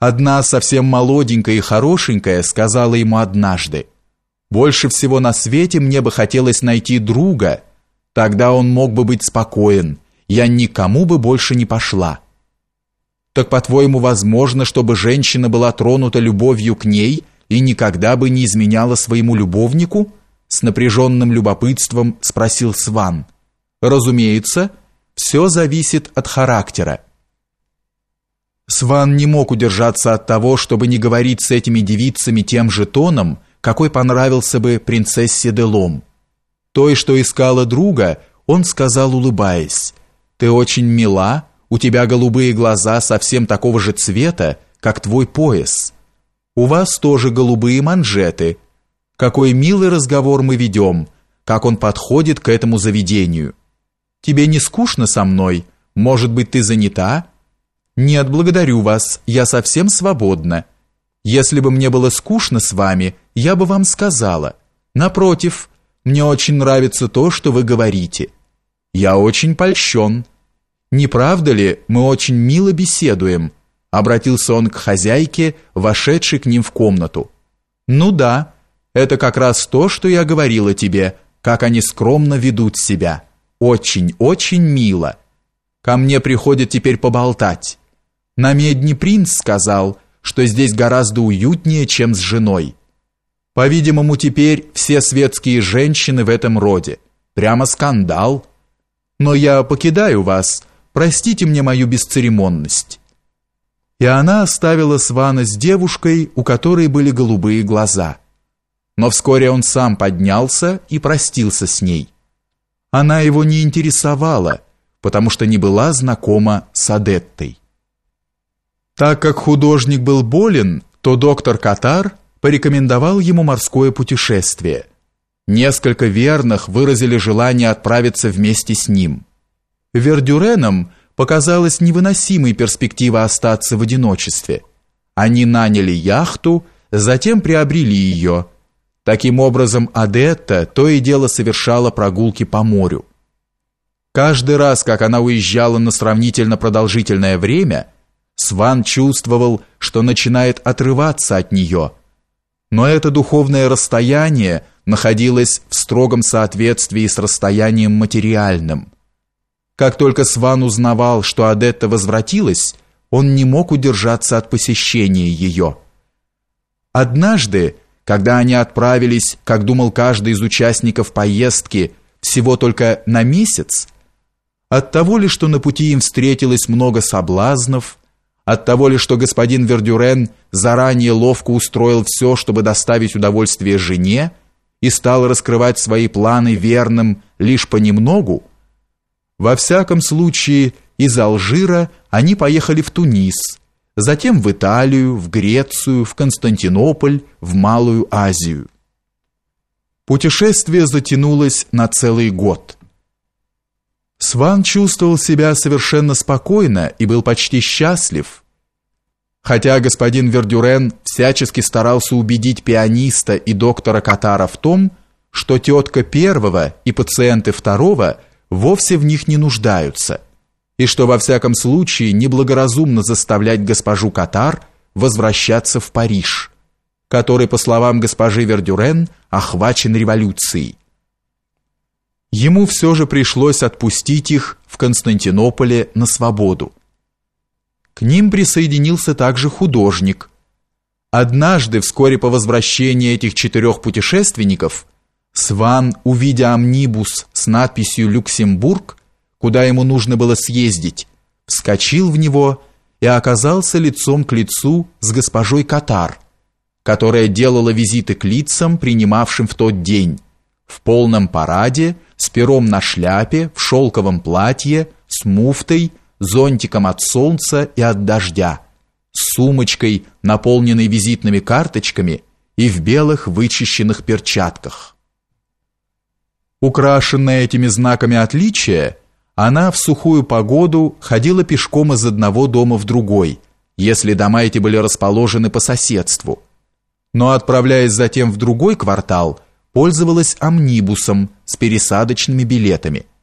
Одна совсем молоденькая и хорошенькая сказала ему однажды, «Больше всего на свете мне бы хотелось найти друга, тогда он мог бы быть спокоен, я никому бы больше не пошла». Так, по-твоему, возможно, чтобы женщина была тронута любовью к ней и никогда бы не изменяла своему любовнику? С напряженным любопытством спросил Сван. Разумеется, все зависит от характера. Сван не мог удержаться от того, чтобы не говорить с этими девицами тем же тоном, какой понравился бы принцессе Делом. Той, что искала друга, он сказал, улыбаясь, «Ты очень мила, у тебя голубые глаза совсем такого же цвета, как твой пояс. У вас тоже голубые манжеты. Какой милый разговор мы ведем, как он подходит к этому заведению. Тебе не скучно со мной? Может быть, ты занята?» «Нет, благодарю вас, я совсем свободна. Если бы мне было скучно с вами, я бы вам сказала. Напротив, мне очень нравится то, что вы говорите. Я очень польщен. Не правда ли, мы очень мило беседуем?» Обратился он к хозяйке, вошедшей к ним в комнату. «Ну да, это как раз то, что я говорила тебе, как они скромно ведут себя. Очень-очень мило. Ко мне приходят теперь поболтать». На медне принц сказал, что здесь гораздо уютнее, чем с женой. По-видимому, теперь все светские женщины в этом роде. Прямо скандал. Но я покидаю вас. Простите мне мою бесцеремонность. И она оставила Свана с девушкой, у которой были голубые глаза. Но вскоре он сам поднялся и простился с ней. Она его не интересовала, потому что не была знакома с Адеттой. Так как художник был болен, то доктор Катар порекомендовал ему морское путешествие. Несколько верных выразили желание отправиться вместе с ним. Вердюренам показалась невыносимой перспектива остаться в одиночестве. Они наняли яхту, затем приобрели ее. Таким образом, Адетта то и дело совершала прогулки по морю. Каждый раз, как она уезжала на сравнительно продолжительное время – Сван чувствовал, что начинает отрываться от нее. Но это духовное расстояние находилось в строгом соответствии с расстоянием материальным. Как только Сван узнавал, что Адетта возвратилась, он не мог удержаться от посещения ее. Однажды, когда они отправились, как думал каждый из участников поездки, всего только на месяц, от того ли, что на пути им встретилось много соблазнов, от того ли, что господин Вердюрен заранее ловко устроил все, чтобы доставить удовольствие жене, и стал раскрывать свои планы верным лишь понемногу, во всяком случае из Алжира они поехали в Тунис, затем в Италию, в Грецию, в Константинополь, в Малую Азию. Путешествие затянулось на целый год. Сван чувствовал себя совершенно спокойно и был почти счастлив. Хотя господин Вердюрен всячески старался убедить пианиста и доктора Катара в том, что тетка первого и пациенты второго вовсе в них не нуждаются, и что во всяком случае неблагоразумно заставлять госпожу Катар возвращаться в Париж, который, по словам госпожи Вердюрен, охвачен революцией. Ему все же пришлось отпустить их в Константинополе на свободу. К ним присоединился также художник. Однажды, вскоре по возвращении этих четырех путешественников, Сван, увидя амнибус с надписью «Люксембург», куда ему нужно было съездить, вскочил в него и оказался лицом к лицу с госпожой Катар, которая делала визиты к лицам, принимавшим в тот день, в полном параде, с пером на шляпе, в шелковом платье, с муфтой, зонтиком от солнца и от дождя, с сумочкой, наполненной визитными карточками и в белых вычищенных перчатках. Украшенная этими знаками отличия, она в сухую погоду ходила пешком из одного дома в другой, если дома эти были расположены по соседству. Но отправляясь затем в другой квартал, пользовалась амнибусом с пересадочными билетами –